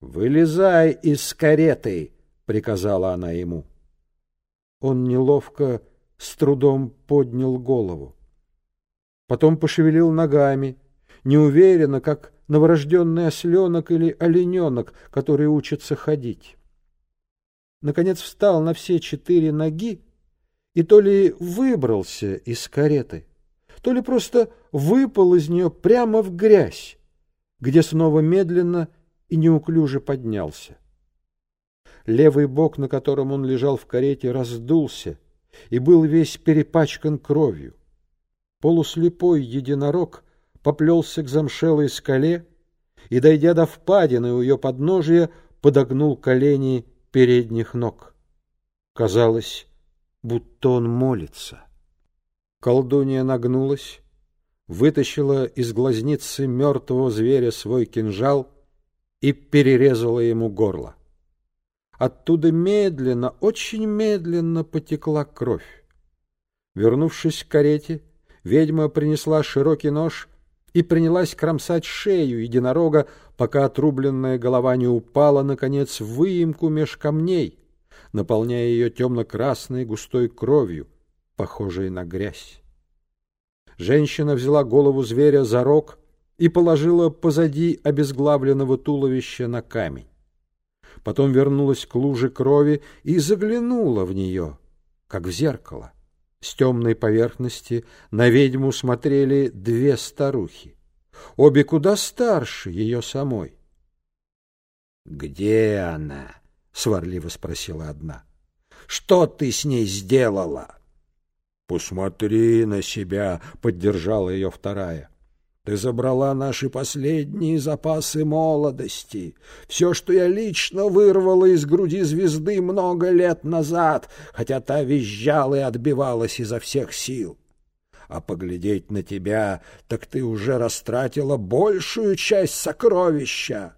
«Вылезай из кареты!» — приказала она ему. Он неловко, с трудом поднял голову. Потом пошевелил ногами, неуверенно, как новорожденный осленок или олененок, который учится ходить. Наконец встал на все четыре ноги и то ли выбрался из кареты, то ли просто выпал из нее прямо в грязь, где снова медленно и неуклюже поднялся. Левый бок, на котором он лежал в карете, раздулся и был весь перепачкан кровью. Полуслепой единорог поплелся к замшелой скале и, дойдя до впадины у ее подножия, подогнул колени передних ног. Казалось, будто он молится. Колдунья нагнулась, вытащила из глазницы мертвого зверя свой кинжал и перерезала ему горло. Оттуда медленно, очень медленно потекла кровь. Вернувшись к карете, ведьма принесла широкий нож и принялась кромсать шею единорога, пока отрубленная голова не упала, наконец, в выемку меж камней, наполняя ее темно-красной густой кровью, похожей на грязь. Женщина взяла голову зверя за рог и положила позади обезглавленного туловища на камень. Потом вернулась к луже крови и заглянула в нее, как в зеркало. С темной поверхности на ведьму смотрели две старухи, обе куда старше ее самой. — Где она? — сварливо спросила одна. — Что ты с ней сделала? — Посмотри на себя, — поддержала ее вторая. Ты забрала наши последние запасы молодости, все, что я лично вырвала из груди звезды много лет назад, хотя та визжала и отбивалась изо всех сил. А поглядеть на тебя, так ты уже растратила большую часть сокровища.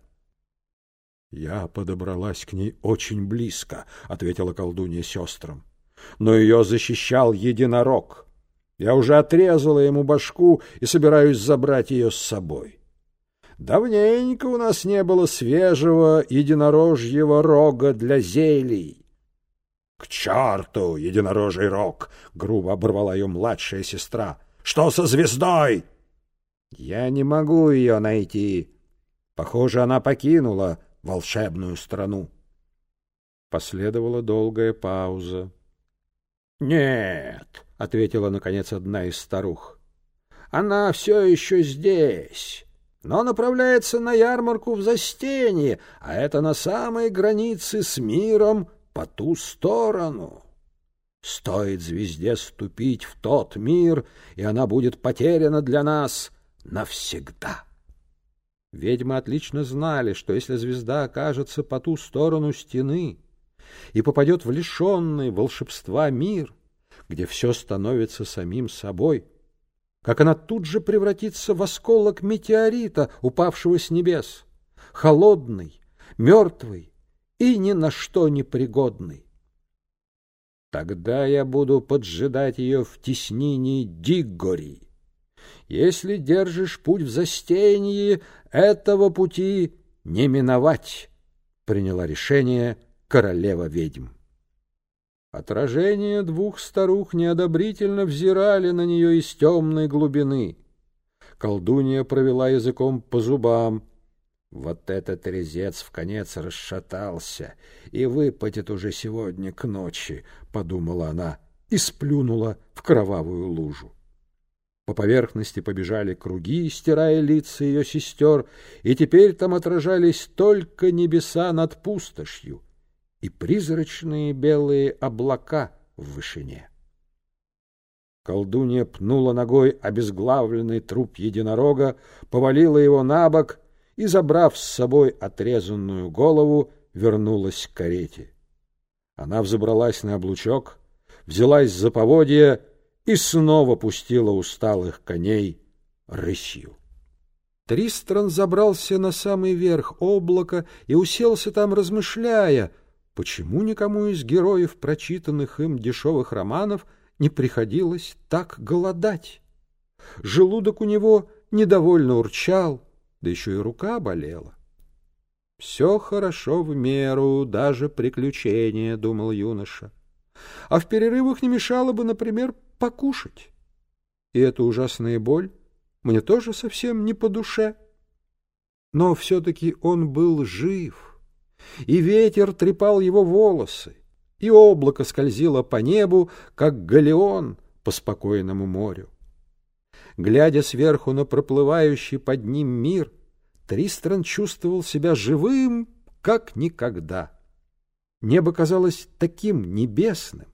— Я подобралась к ней очень близко, — ответила колдунья сестрам. — Но ее защищал единорог — я уже отрезала ему башку и собираюсь забрать ее с собой. Давненько у нас не было свежего единорожьего рога для зелий. — К черту, единорожий рог! — грубо оборвала ее младшая сестра. — Что со звездой? — Я не могу ее найти. Похоже, она покинула волшебную страну. Последовала долгая пауза. — Нет, — ответила, наконец, одна из старух. — Она все еще здесь, но направляется на ярмарку в Застенье, а это на самой границе с миром по ту сторону. Стоит звезде ступить в тот мир, и она будет потеряна для нас навсегда. Ведьмы отлично знали, что если звезда окажется по ту сторону стены и попадет в лишенный волшебства мир, где все становится самим собой, как она тут же превратится в осколок метеорита, упавшего с небес, холодный, мертвый и ни на что не пригодный. Тогда я буду поджидать ее в теснине Диггори. Если держишь путь в застенье, этого пути не миновать, — приняла решение королева ведьм. Отражения двух старух неодобрительно взирали на нее из темной глубины. Колдунья провела языком по зубам. Вот этот резец в конец расшатался и выпадет уже сегодня к ночи, — подумала она и сплюнула в кровавую лужу. По поверхности побежали круги, стирая лица ее сестер, и теперь там отражались только небеса над пустошью — и призрачные белые облака в вышине. Колдунья пнула ногой обезглавленный труп единорога, повалила его на бок и, забрав с собой отрезанную голову, вернулась к карете. Она взобралась на облучок, взялась за поводья и снова пустила усталых коней рысью. Тристран забрался на самый верх облака и уселся там, размышляя — Почему никому из героев прочитанных им дешевых романов не приходилось так голодать? Желудок у него недовольно урчал, да еще и рука болела. Все хорошо в меру, даже приключения, — думал юноша. А в перерывах не мешало бы, например, покушать. И эта ужасная боль мне тоже совсем не по душе. Но все-таки он был жив, и ветер трепал его волосы, и облако скользило по небу, как галеон по спокойному морю. Глядя сверху на проплывающий под ним мир, Тристран чувствовал себя живым, как никогда. Небо казалось таким небесным,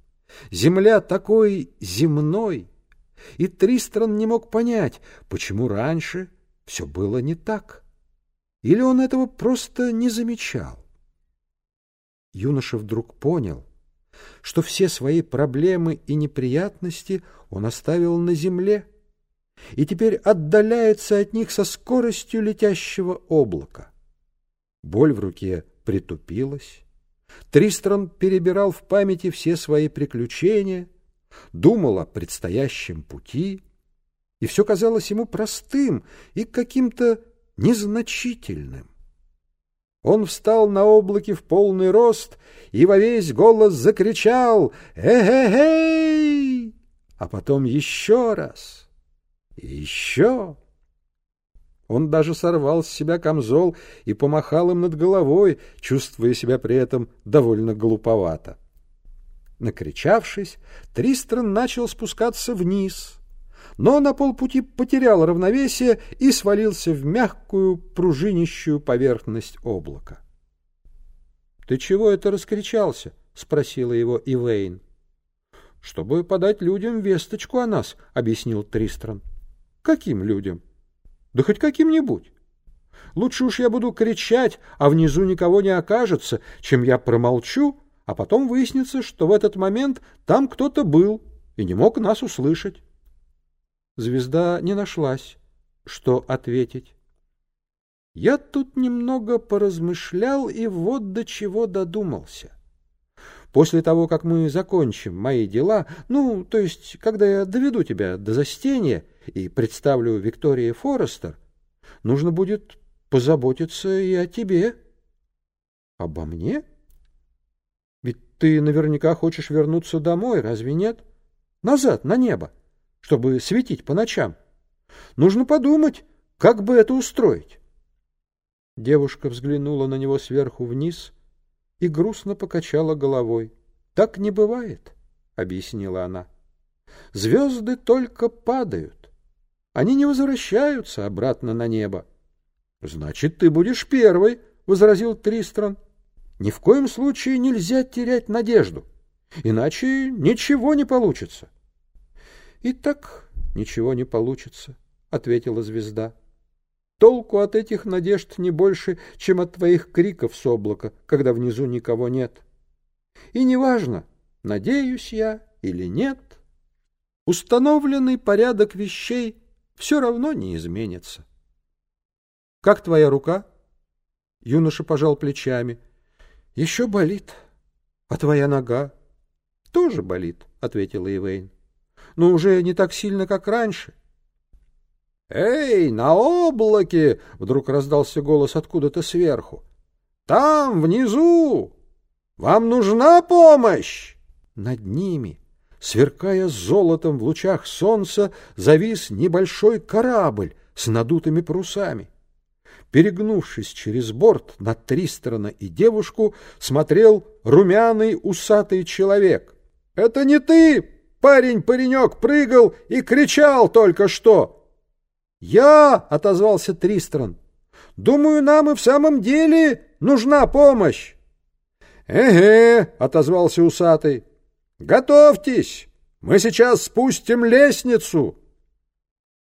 земля такой земной, и Тристран не мог понять, почему раньше все было не так. Или он этого просто не замечал. Юноша вдруг понял, что все свои проблемы и неприятности он оставил на земле, и теперь отдаляется от них со скоростью летящего облака. Боль в руке притупилась. Тристран перебирал в памяти все свои приключения, думал о предстоящем пути, и все казалось ему простым и каким-то незначительным. Он встал на облаке в полный рост и во весь голос закричал «Э-э-эй!», а потом еще раз — еще... Он даже сорвал с себя камзол и помахал им над головой, чувствуя себя при этом довольно глуповато. Накричавшись, Тристран начал спускаться вниз, но на полпути потерял равновесие и свалился в мягкую, пружинищую поверхность облака. — Ты чего это раскричался? — спросила его Ивейн. — Чтобы подать людям весточку о нас, — объяснил Тристран. — Каким людям? Да хоть каким-нибудь. Лучше уж я буду кричать, а внизу никого не окажется, чем я промолчу, а потом выяснится, что в этот момент там кто-то был и не мог нас услышать. Звезда не нашлась, что ответить. Я тут немного поразмышлял и вот до чего додумался. После того, как мы закончим мои дела, ну, то есть, когда я доведу тебя до застения, и представлю Виктории Форестер, нужно будет позаботиться и о тебе. — Обо мне? Ведь ты наверняка хочешь вернуться домой, разве нет? Назад, на небо, чтобы светить по ночам. Нужно подумать, как бы это устроить. Девушка взглянула на него сверху вниз и грустно покачала головой. — Так не бывает, — объяснила она. — Звезды только падают. Они не возвращаются обратно на небо. — Значит, ты будешь первой, — возразил Тристран. — Ни в коем случае нельзя терять надежду, иначе ничего не получится. — И так ничего не получится, — ответила звезда. — Толку от этих надежд не больше, чем от твоих криков с облака, когда внизу никого нет. И неважно, надеюсь я или нет, установленный порядок вещей — все равно не изменится. — Как твоя рука? Юноша пожал плечами. — Еще болит. — А твоя нога? — Тоже болит, — ответила Ивейн. — Но уже не так сильно, как раньше. — Эй, на облаке! — вдруг раздался голос откуда-то сверху. — Там, внизу! Вам нужна помощь? Над ними Сверкая золотом в лучах солнца, завис небольшой корабль с надутыми парусами. Перегнувшись через борт на Тристрана и девушку, смотрел румяный усатый человек. — Это не ты, парень-паренек, прыгал и кричал только что! — Я, — отозвался Тристран, — думаю, нам и в самом деле нужна помощь. — Эге, — отозвался усатый, Готовьтесь! Мы сейчас спустим лестницу!»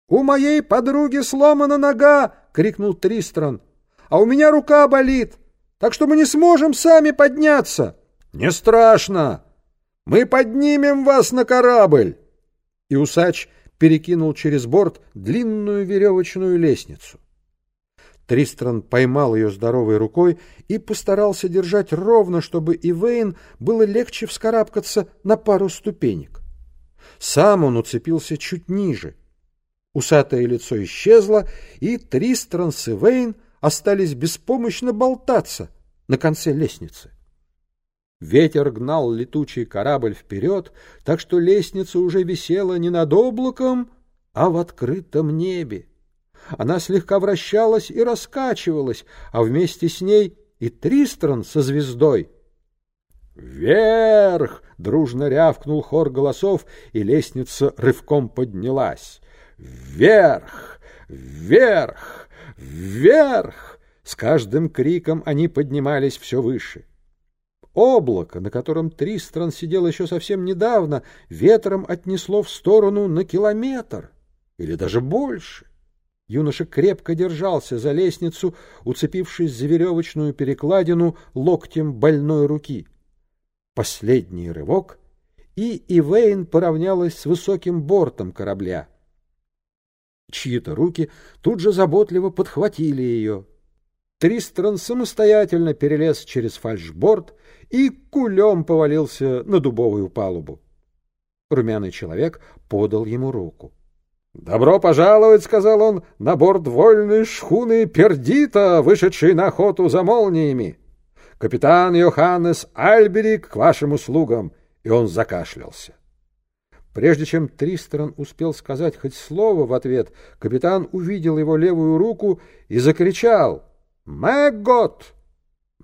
«У моей подруги сломана нога!» — крикнул Тристран. «А у меня рука болит, так что мы не сможем сами подняться!» «Не страшно! Мы поднимем вас на корабль!» И усач перекинул через борт длинную веревочную лестницу. Тристран поймал ее здоровой рукой и постарался держать ровно, чтобы Ивейн было легче вскарабкаться на пару ступенек. Сам он уцепился чуть ниже. Усатое лицо исчезло, и Тристран с Ивейн остались беспомощно болтаться на конце лестницы. Ветер гнал летучий корабль вперед, так что лестница уже висела не над облаком, а в открытом небе. Она слегка вращалась и раскачивалась, а вместе с ней и Тристран со звездой. «Вверх!» — дружно рявкнул хор голосов, и лестница рывком поднялась. «Вверх! Вверх! Вверх!» С каждым криком они поднимались все выше. Облако, на котором Тристран сидел еще совсем недавно, ветром отнесло в сторону на километр или даже больше. Юноша крепко держался за лестницу, уцепившись за веревочную перекладину локтем больной руки. Последний рывок, и Ивейн поравнялась с высоким бортом корабля. Чьи-то руки тут же заботливо подхватили ее. Тристран самостоятельно перелез через фальшборд и кулем повалился на дубовую палубу. Румяный человек подал ему руку. — Добро пожаловать, — сказал он, — на борт вольной шхуны Пердита, вышедшей на охоту за молниями. Капитан Йоханнес Альберик к вашим услугам. И он закашлялся. Прежде чем Тристран успел сказать хоть слово в ответ, капитан увидел его левую руку и закричал «Мэггот!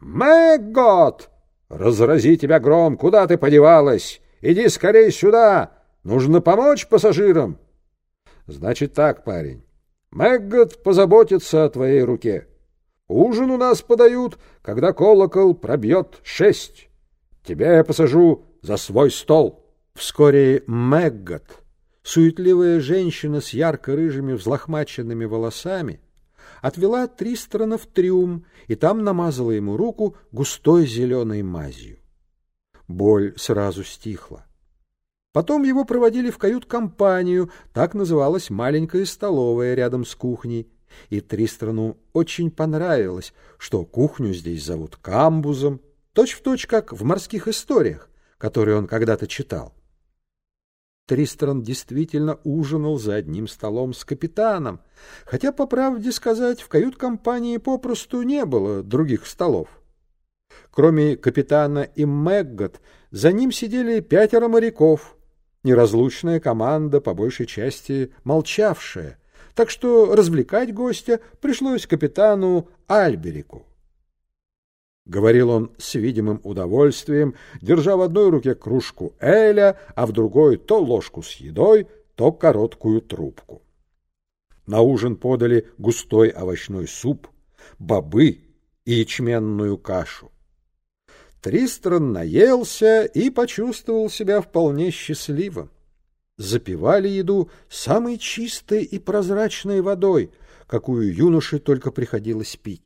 Мэггот! Разрази тебя гром! Куда ты подевалась? Иди скорей сюда! Нужно помочь пассажирам!» Значит так, парень. Мэггот позаботится о твоей руке. Ужин у нас подают, когда колокол пробьет шесть. Тебя я посажу за свой стол. Вскоре Мэггот, суетливая женщина с ярко-рыжими взлохмаченными волосами, отвела Тристрана в трюм и там намазала ему руку густой зеленой мазью. Боль сразу стихла. Потом его проводили в кают-компанию, так называлась маленькая столовая рядом с кухней, и Тристрану очень понравилось, что кухню здесь зовут камбузом, точь-в-точь, точь, как в морских историях, которые он когда-то читал. Тристран действительно ужинал за одним столом с капитаном, хотя, по правде сказать, в кают-компании попросту не было других столов. Кроме капитана и Мэггот, за ним сидели пятеро моряков, неразлучная команда, по большей части молчавшая, так что развлекать гостя пришлось капитану Альберику. Говорил он с видимым удовольствием, держа в одной руке кружку эля, а в другой то ложку с едой, то короткую трубку. На ужин подали густой овощной суп, бобы и ячменную кашу. Тристран наелся и почувствовал себя вполне счастливым. Запивали еду самой чистой и прозрачной водой, какую юноше только приходилось пить.